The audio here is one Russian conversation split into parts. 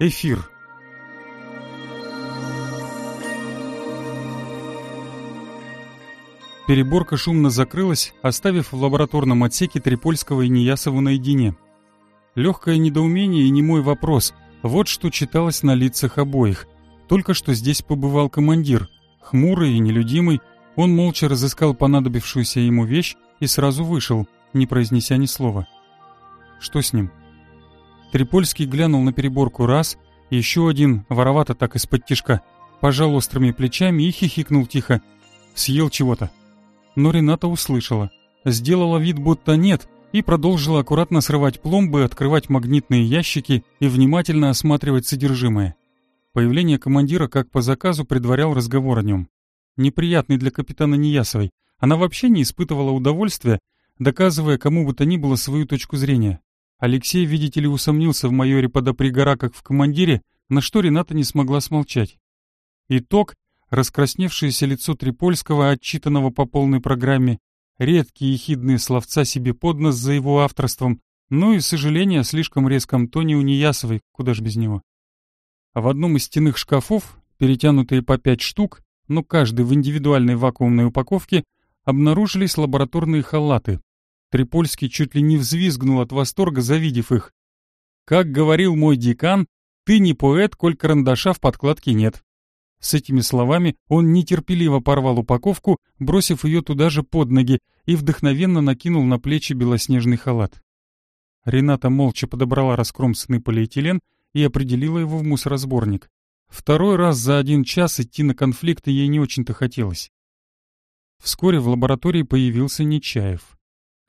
Эфир. Переборка шумно закрылась, оставив в лабораторном отсеке Трипольского и Неясову наедине. Легкое недоумение и немой вопрос — вот что читалось на лицах обоих. Только что здесь побывал командир. Хмурый и нелюдимый, он молча разыскал понадобившуюся ему вещь и сразу вышел, не произнеся ни слова. Что с ним? — Трипольский глянул на переборку раз, еще один, воровато так из-под тишка, пожал острыми плечами и хихикнул тихо. Съел чего-то. Но Рената услышала. Сделала вид, будто нет, и продолжила аккуратно срывать пломбы, открывать магнитные ящики и внимательно осматривать содержимое. Появление командира, как по заказу, предварял разговор о нем. Неприятный для капитана Неясовой. Она вообще не испытывала удовольствия, доказывая кому бы то ни было свою точку зрения. Алексей, видите ли, усомнился в майоре подопригора как в командире, на что Рената не смогла смолчать. Итог — раскрасневшееся лицо Трипольского, отчитанного по полной программе, редкие ехидные словца себе под нос за его авторством, ну и сожаление слишком резком тоне у Неясовой, куда ж без него. А в одном из стенных шкафов, перетянутые по пять штук, но каждый в индивидуальной вакуумной упаковке, обнаружились лабораторные халаты, Трипольский чуть ли не взвизгнул от восторга, завидев их. «Как говорил мой декан, ты не поэт, коль карандаша в подкладке нет». С этими словами он нетерпеливо порвал упаковку, бросив ее туда же под ноги, и вдохновенно накинул на плечи белоснежный халат. Рената молча подобрала раскромсанный полиэтилен и определила его в мусоросборник. Второй раз за один час идти на конфликты ей не очень-то хотелось. Вскоре в лаборатории появился Нечаев.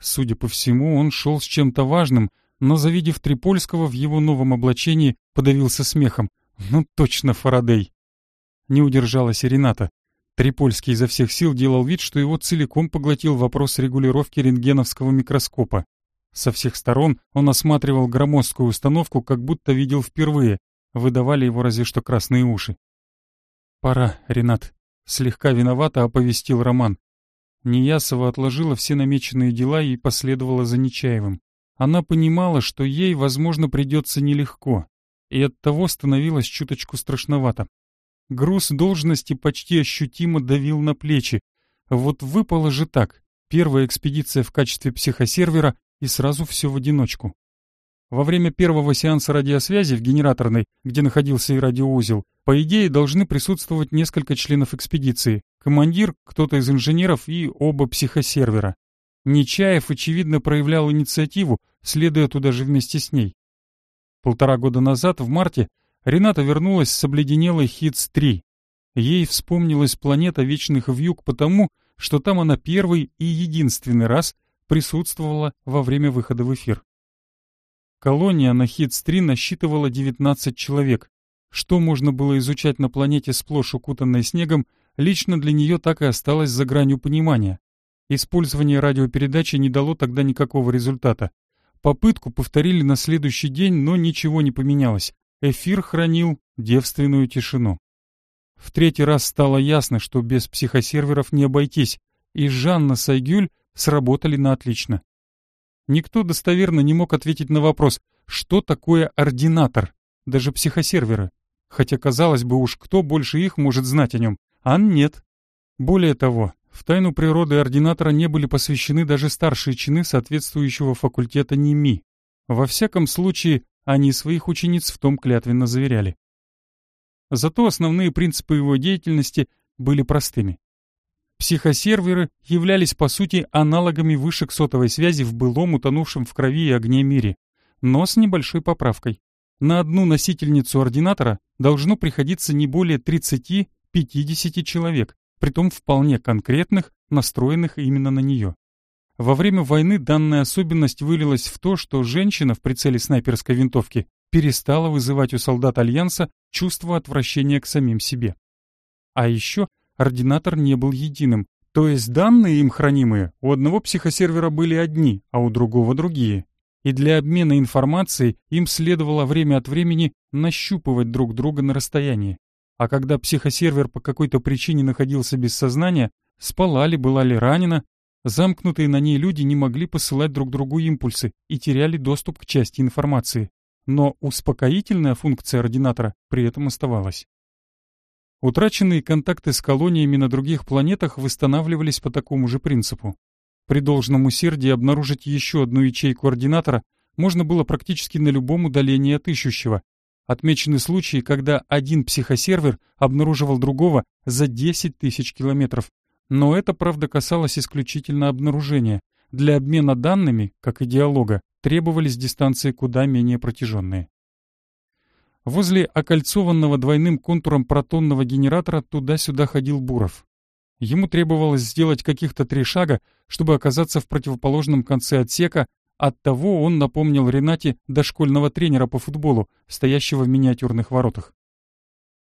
Судя по всему, он шел с чем-то важным, но, завидев Трипольского в его новом облачении, подавился смехом. «Ну точно, Фарадей!» Не удержалась и Рената. Трипольский изо всех сил делал вид, что его целиком поглотил вопрос регулировки рентгеновского микроскопа. Со всех сторон он осматривал громоздкую установку, как будто видел впервые. Выдавали его разве что красные уши. «Пора, Ренат», — слегка виновато оповестил Роман. Неясова отложила все намеченные дела и последовала за Нечаевым. Она понимала, что ей, возможно, придется нелегко, и оттого становилось чуточку страшновато. Груз должности почти ощутимо давил на плечи. Вот выпало же так. Первая экспедиция в качестве психосервера и сразу все в одиночку. Во время первого сеанса радиосвязи в генераторной, где находился и радиоузел, по идее должны присутствовать несколько членов экспедиции командир, кто-то из инженеров и оба психосервера. Нечаев, очевидно, проявлял инициативу, следуя туда же вместе с ней. Полтора года назад, в марте, Рената вернулась с обледенелой Хитс-3. Ей вспомнилась планета Вечных Вьюг потому, что там она первый и единственный раз присутствовала во время выхода в эфир. Колония на Хитс-3 насчитывала 19 человек. Что можно было изучать на планете, сплошь укутанной снегом, лично для нее так и осталось за гранью понимания. Использование радиопередачи не дало тогда никакого результата. Попытку повторили на следующий день, но ничего не поменялось. Эфир хранил девственную тишину. В третий раз стало ясно, что без психосерверов не обойтись, и Жанна Сайгюль сработали на отлично. Никто достоверно не мог ответить на вопрос, что такое ординатор, даже психосерверы, хотя, казалось бы, уж кто больше их может знать о нем. Ан нет. Более того, в тайну природы ординатора не были посвящены даже старшие чины соответствующего факультета НИМИ. Во всяком случае, они своих учениц в том клятвенно заверяли. Зато основные принципы его деятельности были простыми. Психосерверы являлись, по сути, аналогами вышек сотовой связи в былом утонувшем в крови и огне мире, но с небольшой поправкой. На одну носительницу ординатора должно приходиться не более 30-35 50 человек, притом вполне конкретных, настроенных именно на нее. Во время войны данная особенность вылилась в то, что женщина в прицеле снайперской винтовки перестала вызывать у солдат Альянса чувство отвращения к самим себе. А еще ординатор не был единым, то есть данные им хранимые у одного психосервера были одни, а у другого другие. И для обмена информацией им следовало время от времени нащупывать друг друга на расстоянии. А когда психосервер по какой-то причине находился без сознания, спала ли, была ли ранена, замкнутые на ней люди не могли посылать друг другу импульсы и теряли доступ к части информации. Но успокоительная функция ординатора при этом оставалась. Утраченные контакты с колониями на других планетах восстанавливались по такому же принципу. При должном усердии обнаружить еще одну ячейку ординатора можно было практически на любом удалении от ищущего, Отмечены случаи, когда один психосервер обнаруживал другого за 10 тысяч километров. Но это, правда, касалось исключительно обнаружения. Для обмена данными, как и диалога, требовались дистанции куда менее протяженные. Возле окольцованного двойным контуром протонного генератора туда-сюда ходил Буров. Ему требовалось сделать каких-то три шага, чтобы оказаться в противоположном конце отсека, Оттого он напомнил Ренате дошкольного тренера по футболу, стоящего в миниатюрных воротах.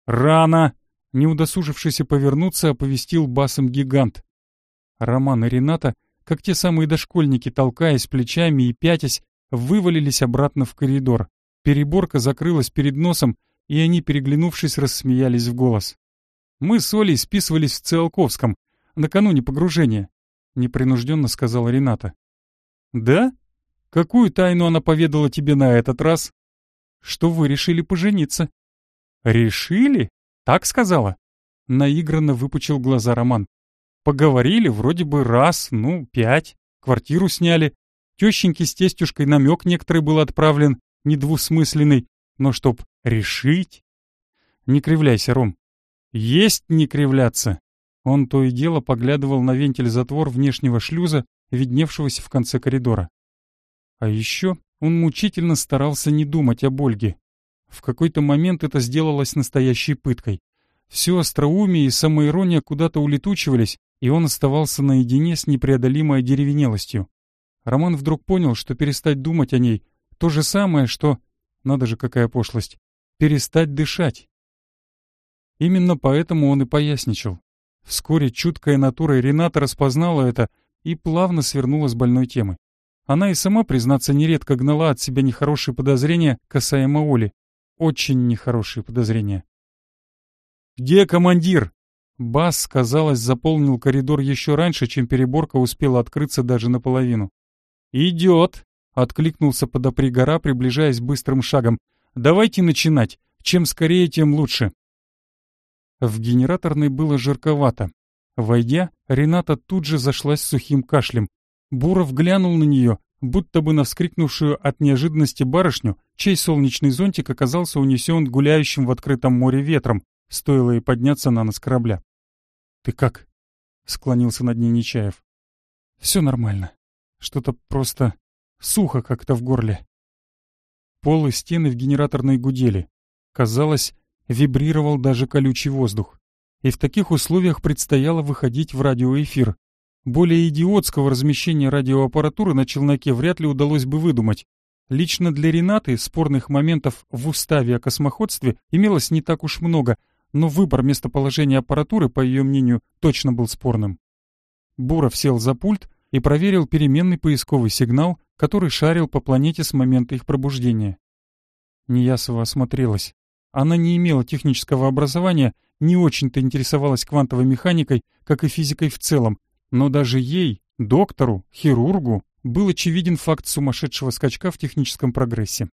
«Рано!» — не удосужившийся повернуться, оповестил басом гигант. Роман и Рената, как те самые дошкольники, толкаясь плечами и пятясь, вывалились обратно в коридор. Переборка закрылась перед носом, и они, переглянувшись, рассмеялись в голос. «Мы с Олей списывались в Циолковском, накануне погружения», — непринужденно сказала Рената. «Да?» Какую тайну она поведала тебе на этот раз? Что вы решили пожениться? Решили? Так сказала? Наигранно выпучил глаза Роман. Поговорили вроде бы раз, ну, пять. Квартиру сняли. Тещеньке с тестюшкой намек некоторый был отправлен, недвусмысленный, но чтоб решить... Не кривляйся, Ром. Есть не кривляться. Он то и дело поглядывал на вентиль-затвор внешнего шлюза, видневшегося в конце коридора. А еще он мучительно старался не думать об Ольге. В какой-то момент это сделалось настоящей пыткой. Все остроумие и самоирония куда-то улетучивались, и он оставался наедине с непреодолимой деревенелостью. Роман вдруг понял, что перестать думать о ней — то же самое, что... Надо же, какая пошлость! Перестать дышать! Именно поэтому он и поясничал. Вскоре чуткая натура Рената распознала это и плавно свернула с больной темы. Она и сама, признаться, нередко гнала от себя нехорошие подозрения касаемо Оли. Очень нехорошие подозрения. «Где командир?» Бас, казалось, заполнил коридор еще раньше, чем переборка успела открыться даже наполовину. «Идет!» — откликнулся подопри гора, приближаясь быстрым шагом. «Давайте начинать. Чем скорее, тем лучше». В генераторной было жарковато. Войдя, Рената тут же зашлась сухим кашлем. Буров глянул на нее, будто бы на вскрикнувшую от неожиданности барышню, чей солнечный зонтик оказался унесен гуляющим в открытом море ветром, стоило и подняться на нос корабля. «Ты как?» — склонился над ней Нечаев. «Все нормально. Что-то просто сухо как-то в горле». Пол и стены в генераторной гудели. Казалось, вибрировал даже колючий воздух. И в таких условиях предстояло выходить в радиоэфир, более идиотского размещения радиоаппаратуры на челноке вряд ли удалось бы выдумать. Лично для Ренаты спорных моментов в уставе о космоходстве имелось не так уж много, но выбор местоположения аппаратуры, по ее мнению, точно был спорным. Буров сел за пульт и проверил переменный поисковый сигнал, который шарил по планете с момента их пробуждения. Неясова осмотрелась. Она не имела технического образования, не очень-то интересовалась квантовой механикой, как и физикой в целом, но даже ей, доктору, хирургу, был очевиден факт сумасшедшего скачка в техническом прогрессе.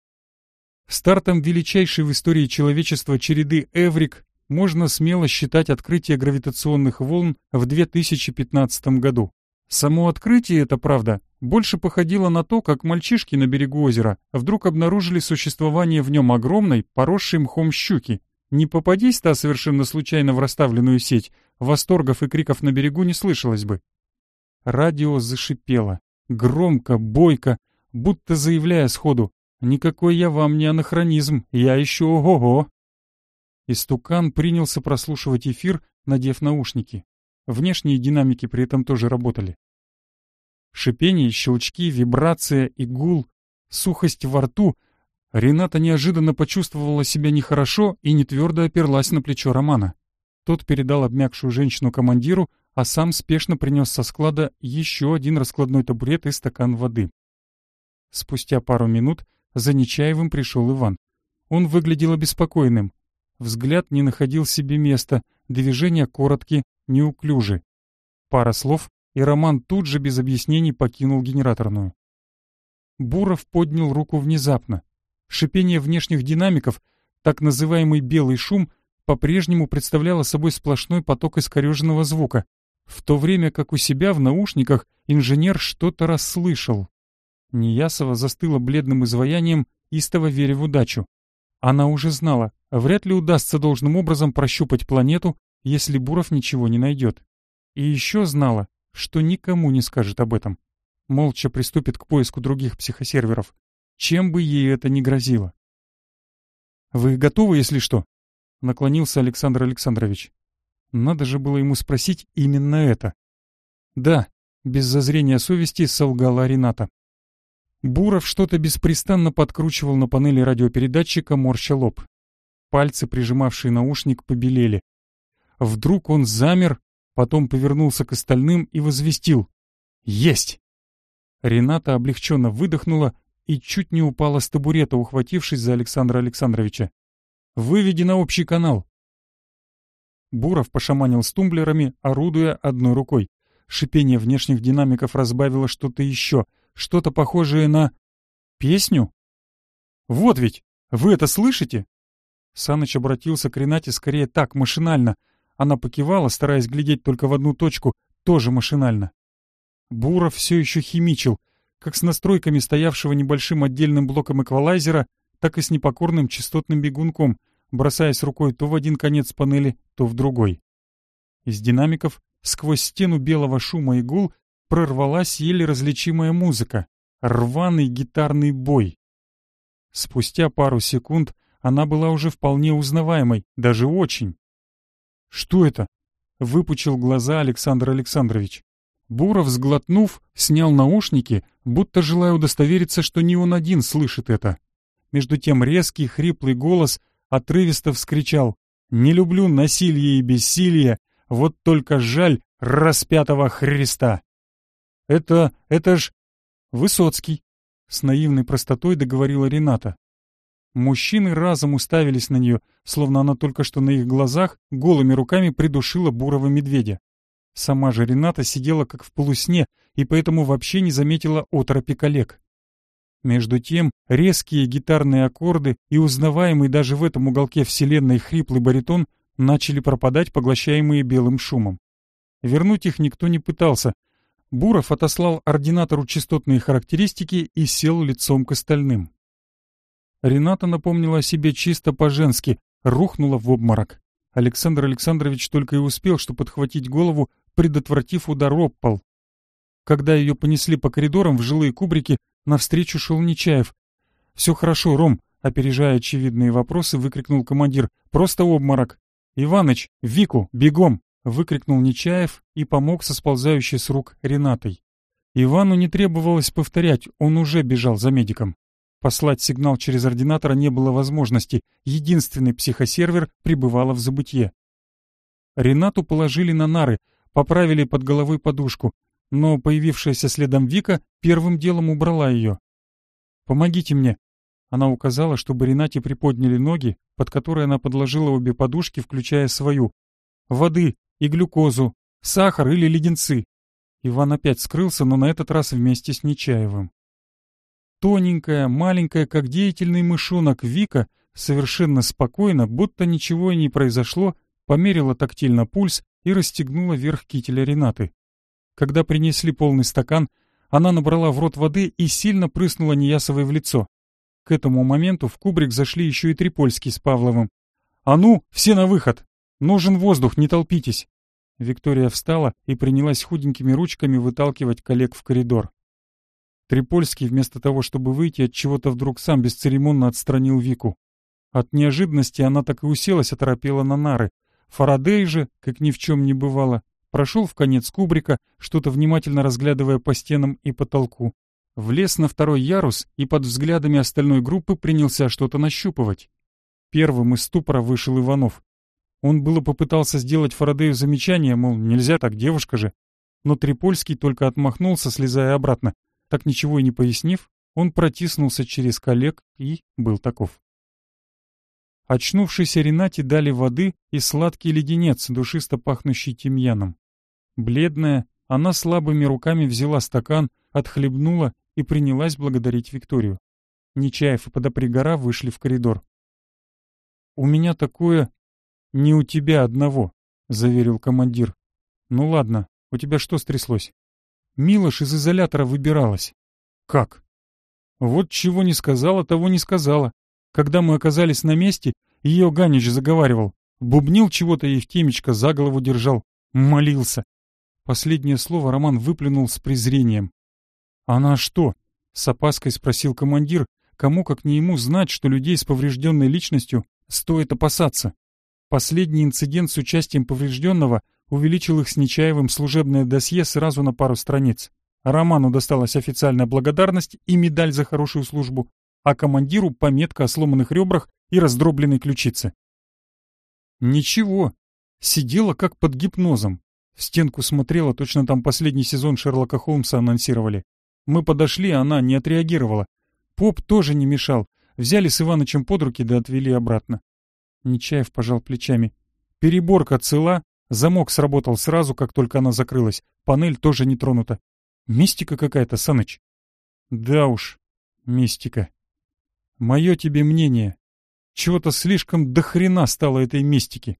Стартом величайшей в истории человечества череды Эврик можно смело считать открытие гравитационных волн в 2015 году. Само открытие это, правда, больше походило на то, как мальчишки на берегу озера вдруг обнаружили существование в нем огромной, поросшей мхом щуки. Не попадись та совершенно случайно в расставленную сеть, восторгов и криков на берегу не слышалось бы. Радио зашипело, громко, бойко, будто заявляя сходу «Никакой я вам не анахронизм, я еще ого-го». Истукан принялся прослушивать эфир, надев наушники. Внешние динамики при этом тоже работали. Шипение, щелчки, вибрация, игул, сухость во рту. Рената неожиданно почувствовала себя нехорошо и нетвердо оперлась на плечо Романа. Тот передал обмякшую женщину командиру, а сам спешно принес со склада еще один раскладной табурет и стакан воды. Спустя пару минут за Нечаевым пришел Иван. Он выглядел обеспокоенным. Взгляд не находил себе места, движения короткие, неуклюжи. Пара слов, и Роман тут же без объяснений покинул генераторную. Буров поднял руку внезапно. Шипение внешних динамиков, так называемый белый шум — по-прежнему представляла собой сплошной поток искореженного звука, в то время как у себя в наушниках инженер что-то расслышал. Неясова застыла бледным изваянием, истово веря в удачу. Она уже знала, вряд ли удастся должным образом прощупать планету, если Буров ничего не найдет. И еще знала, что никому не скажет об этом. Молча приступит к поиску других психосерверов, чем бы ей это ни грозило. «Вы готовы, если что?» — наклонился Александр Александрович. Надо же было ему спросить именно это. Да, без зазрения совести солгала Рената. Буров что-то беспрестанно подкручивал на панели радиопередатчика, морща лоб. Пальцы, прижимавшие наушник, побелели. Вдруг он замер, потом повернулся к остальным и возвестил. «Есть!» Рената облегченно выдохнула и чуть не упала с табурета, ухватившись за Александра Александровича. Выведи на общий канал!» Буров пошаманил с тумблерами, орудуя одной рукой. Шипение внешних динамиков разбавило что-то еще, что-то похожее на... песню? «Вот ведь! Вы это слышите?» Саныч обратился к Ренате скорее так, машинально. Она покивала, стараясь глядеть только в одну точку, тоже машинально. Буров все еще химичил, как с настройками стоявшего небольшим отдельным блоком эквалайзера, так и с непокорным частотным бегунком, бросаясь рукой то в один конец панели, то в другой. Из динамиков сквозь стену белого шума и гул прорвалась еле различимая музыка, рваный гитарный бой. Спустя пару секунд она была уже вполне узнаваемой, даже очень. «Что это?» — выпучил глаза Александр Александрович. Буров, сглотнув, снял наушники, будто желая удостовериться, что не он один слышит это. Между тем резкий, хриплый голос отрывисто вскричал «Не люблю насилие и бессилие, вот только жаль распятого Христа!» «Это... это ж... Высоцкий!» — с наивной простотой договорила Рената. Мужчины разом уставились на нее, словно она только что на их глазах голыми руками придушила бурого медведя. Сама же Рената сидела как в полусне и поэтому вообще не заметила оторопи коллег. Между тем, резкие гитарные аккорды и узнаваемый даже в этом уголке вселенной хриплый баритон начали пропадать, поглощаемые белым шумом. Вернуть их никто не пытался. Буров отослал ординатору частотные характеристики и сел лицом к остальным. Рената напомнила о себе чисто по-женски, рухнула в обморок. Александр Александрович только и успел, что подхватить голову, предотвратив удар об пол. Когда ее понесли по коридорам в жилые кубрики, Навстречу шел Нечаев. «Все хорошо, Ром!» — опережая очевидные вопросы, выкрикнул командир. «Просто обморок!» «Иваныч! Вику! Бегом!» — выкрикнул Нечаев и помог со сползающей с рук Ренатой. Ивану не требовалось повторять, он уже бежал за медиком. Послать сигнал через ординатора не было возможности, единственный психосервер пребывала в забытье. Ренату положили на нары, поправили под головой подушку, но появившаяся следом Вика первым делом убрала ее. «Помогите мне!» Она указала, чтобы Ренате приподняли ноги, под которые она подложила обе подушки, включая свою. «Воды и глюкозу, сахар или леденцы!» Иван опять скрылся, но на этот раз вместе с Нечаевым. Тоненькая, маленькая, как деятельный мышонок Вика, совершенно спокойно, будто ничего и не произошло, померила тактильно пульс и расстегнула верх кителя Ренаты. Когда принесли полный стакан, она набрала в рот воды и сильно прыснула Неясовой в лицо. К этому моменту в кубрик зашли еще и Трипольский с Павловым. «А ну, все на выход! Нужен воздух, не толпитесь!» Виктория встала и принялась худенькими ручками выталкивать коллег в коридор. Трипольский, вместо того, чтобы выйти, от чего-то вдруг сам бесцеремонно отстранил Вику. От неожиданности она так и уселась, оторопела на нары. Фарадей же, как ни в чем не бывало, прошел в конец кубрика, что-то внимательно разглядывая по стенам и потолку. Влез на второй ярус и под взглядами остальной группы принялся что-то нащупывать. Первым из ступора вышел Иванов. Он было попытался сделать Фарадею замечание, мол, нельзя так, девушка же. Но Трипольский только отмахнулся, слезая обратно. Так ничего и не пояснив, он протиснулся через коллег и был таков. Очнувшейся Ренате дали воды и сладкий леденец, душисто пахнущий тимьяном. Бледная, она слабыми руками взяла стакан, отхлебнула и принялась благодарить Викторию. Нечаев и Подопригора вышли в коридор. «У меня такое не у тебя одного», — заверил командир. «Ну ладно, у тебя что стряслось?» «Милош из изолятора выбиралась». «Как?» «Вот чего не сказала, того не сказала. Когда мы оказались на месте, ее Ганич заговаривал. Бубнил чего-то и в темечко за голову держал. Молился. Последнее слово Роман выплюнул с презрением. «Она что?» — с опаской спросил командир. Кому, как не ему, знать, что людей с поврежденной личностью стоит опасаться? Последний инцидент с участием поврежденного увеличил их с Нечаевым служебное досье сразу на пару страниц. Роману досталась официальная благодарность и медаль за хорошую службу, а командиру пометка о сломанных ребрах и раздробленной ключице. Ничего, сидела как под гипнозом, в стенку смотрела, точно там последний сезон Шерлока Холмса анонсировали. Мы подошли, она не отреагировала. Поп тоже не мешал. Взяли с Иванычем под руки да отвели обратно. Нечаев пожал плечами. Переборка цела, замок сработал сразу, как только она закрылась. Панель тоже не тронута. Мистика какая-то, Саныч. Да уж, мистика. Мое тебе мнение. Чего-то слишком дохрена стало этой мистики.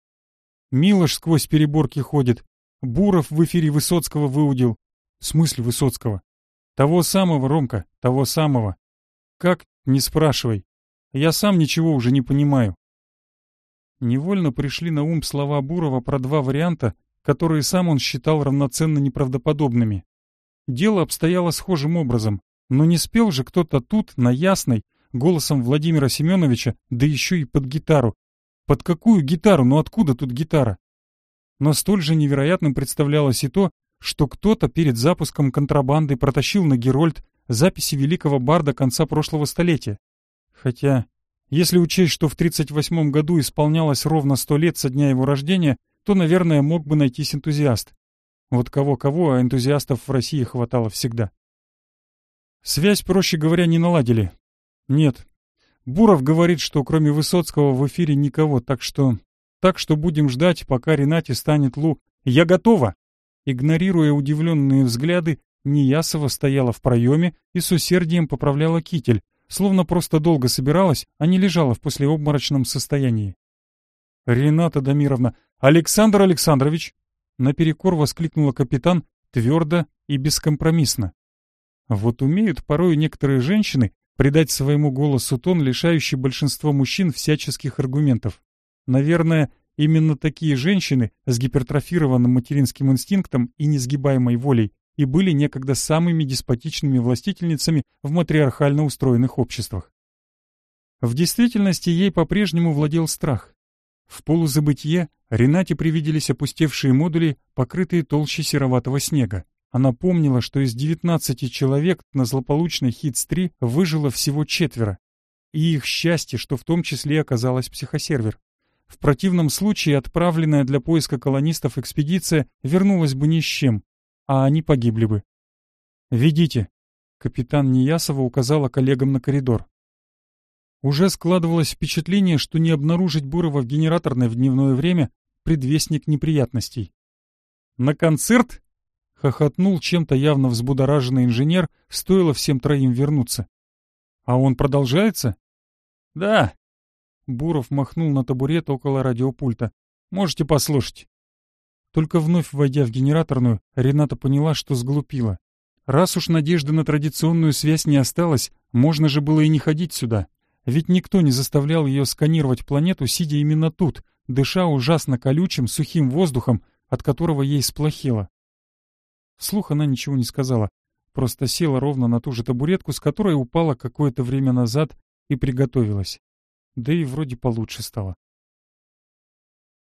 Милош сквозь переборки ходит, Буров в эфире Высоцкого выудил. В смысле Высоцкого? Того самого, Ромка, того самого. Как? Не спрашивай. Я сам ничего уже не понимаю. Невольно пришли на ум слова Бурова про два варианта, которые сам он считал равноценно неправдоподобными. Дело обстояло схожим образом, но не спел же кто-то тут, на ясной, голосом Владимира Семеновича, да еще и под гитару. Под какую гитару? Ну откуда тут гитара? но столь же невероятным представлялось и то, что кто-то перед запуском контрабанды протащил на Герольд записи великого барда конца прошлого столетия. Хотя, если учесть, что в 1938 году исполнялось ровно 100 лет со дня его рождения, то, наверное, мог бы найтись энтузиаст. Вот кого-кого, а энтузиастов в России хватало всегда. Связь, проще говоря, не наладили. Нет. Буров говорит, что кроме Высоцкого в эфире никого, так что так что будем ждать, пока Ренате станет Лу. Я готова!» Игнорируя удивленные взгляды, Неясова стояла в проеме и с усердием поправляла китель, словно просто долго собиралась, а не лежала в послеобморочном состоянии. «Рената Дамировна! Александр Александрович!» Наперекор воскликнула капитан твердо и бескомпромиссно. Вот умеют порой некоторые женщины придать своему голосу тон, лишающий большинство мужчин всяческих аргументов. Наверное, именно такие женщины с гипертрофированным материнским инстинктом и несгибаемой волей и были некогда самыми деспотичными властительницами в матриархально устроенных обществах. В действительности ей по-прежнему владел страх. В полузабытье Ренате привиделись опустевшие модули, покрытые толщей сероватого снега. Она помнила, что из 19 человек на злополучной Хитс-3 выжило всего четверо. И их счастье, что в том числе оказалась психосервер. В противном случае отправленная для поиска колонистов экспедиция вернулась бы ни с чем, а они погибли бы. «Ведите», — капитан Неясова указала коллегам на коридор. Уже складывалось впечатление, что не обнаружить Бурова в генераторной в дневное время — предвестник неприятностей. «На концерт?» — хохотнул чем-то явно взбудораженный инженер, стоило всем троим вернуться. «А он продолжается?» «Да, Буров махнул на табурет около радиопульта. «Можете послушать». Только вновь войдя в генераторную, Рената поняла, что сглупила. Раз уж надежды на традиционную связь не осталось, можно же было и не ходить сюда. Ведь никто не заставлял ее сканировать планету, сидя именно тут, дыша ужасно колючим, сухим воздухом, от которого ей сплохело. Вслух она ничего не сказала, просто села ровно на ту же табуретку, с которой упала какое-то время назад и приготовилась да и вроде получше стало.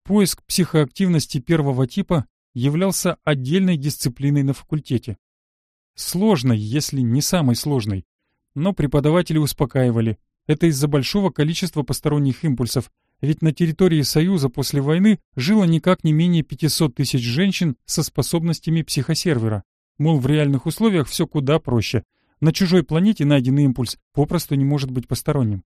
Поиск психоактивности первого типа являлся отдельной дисциплиной на факультете. Сложной, если не самой сложной. Но преподаватели успокаивали. Это из-за большого количества посторонних импульсов, ведь на территории Союза после войны жило никак не менее 500 тысяч женщин со способностями психосервера. Мол, в реальных условиях все куда проще. На чужой планете найденный импульс попросту не может быть посторонним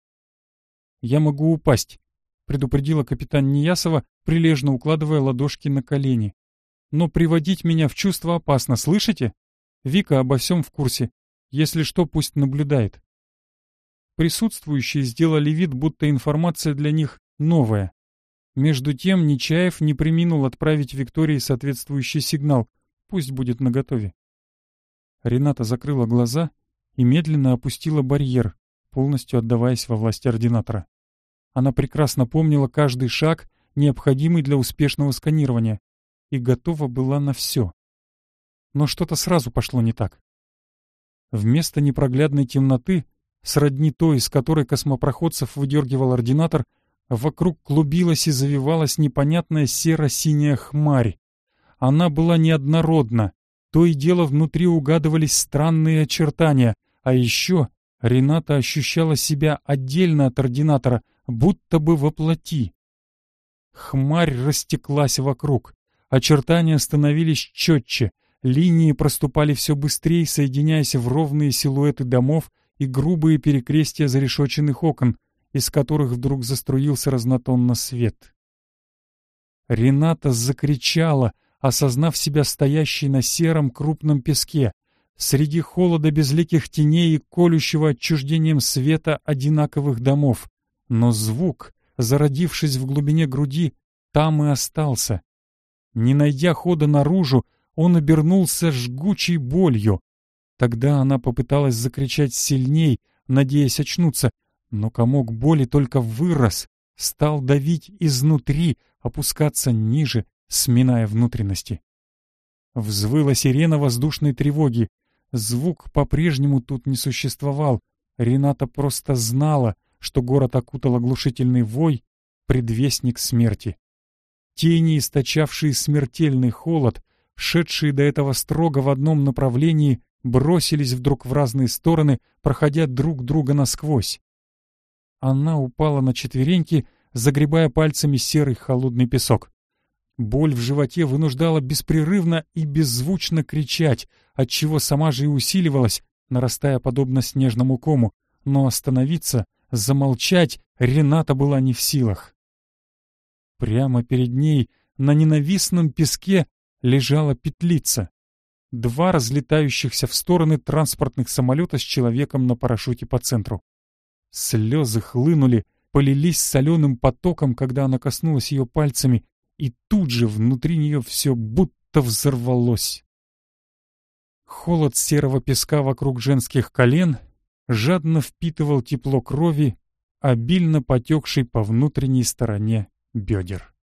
я могу упасть», — предупредила капитан Неясова, прилежно укладывая ладошки на колени. «Но приводить меня в чувство опасно, слышите? Вика обо всем в курсе. Если что, пусть наблюдает». Присутствующие сделали вид, будто информация для них новая. Между тем Нечаев не приминул отправить Виктории соответствующий сигнал. Пусть будет наготове. Рената закрыла глаза и медленно опустила барьер, полностью отдаваясь во власти ординатора. Она прекрасно помнила каждый шаг, необходимый для успешного сканирования, и готова была на все. Но что-то сразу пошло не так. Вместо непроглядной темноты, сродни той, из которой космопроходцев выдергивал ординатор, вокруг клубилась и завивалась непонятная серо-синяя хмарь. Она была неоднородна, то и дело внутри угадывались странные очертания, а еще Рената ощущала себя отдельно от ординатора — будто бы воплоти. Хмарь растеклась вокруг. Очертания становились четче, линии проступали все быстрее, соединяясь в ровные силуэты домов и грубые перекрестия зарешоченных окон, из которых вдруг заструился разнотонно свет. Рената закричала, осознав себя стоящей на сером крупном песке, среди холода безликих теней и колющего отчуждением света одинаковых домов. Но звук, зародившись в глубине груди, там и остался. Не найдя хода наружу, он обернулся жгучей болью. Тогда она попыталась закричать сильней, надеясь очнуться, но комок боли только вырос, стал давить изнутри, опускаться ниже, сминая внутренности. Взвыла сирена воздушной тревоги. Звук по-прежнему тут не существовал. Рената просто знала, что город окутал оглушительный вой, предвестник смерти. Тени, источавшие смертельный холод, шедшие до этого строго в одном направлении, бросились вдруг в разные стороны, проходя друг друга насквозь. Она упала на четвереньки, загребая пальцами серый холодный песок. Боль в животе вынуждала беспрерывно и беззвучно кричать, отчего сама же и усиливалась, нарастая подобно снежному кому, но остановиться Замолчать Рената была не в силах. Прямо перед ней на ненавистном песке лежала петлица. Два разлетающихся в стороны транспортных самолета с человеком на парашюте по центру. Слезы хлынули, полились соленым потоком, когда она коснулась ее пальцами, и тут же внутри нее все будто взорвалось. Холод серого песка вокруг женских колен жадно впитывал тепло крови, обильно потекшей по внутренней стороне бедер.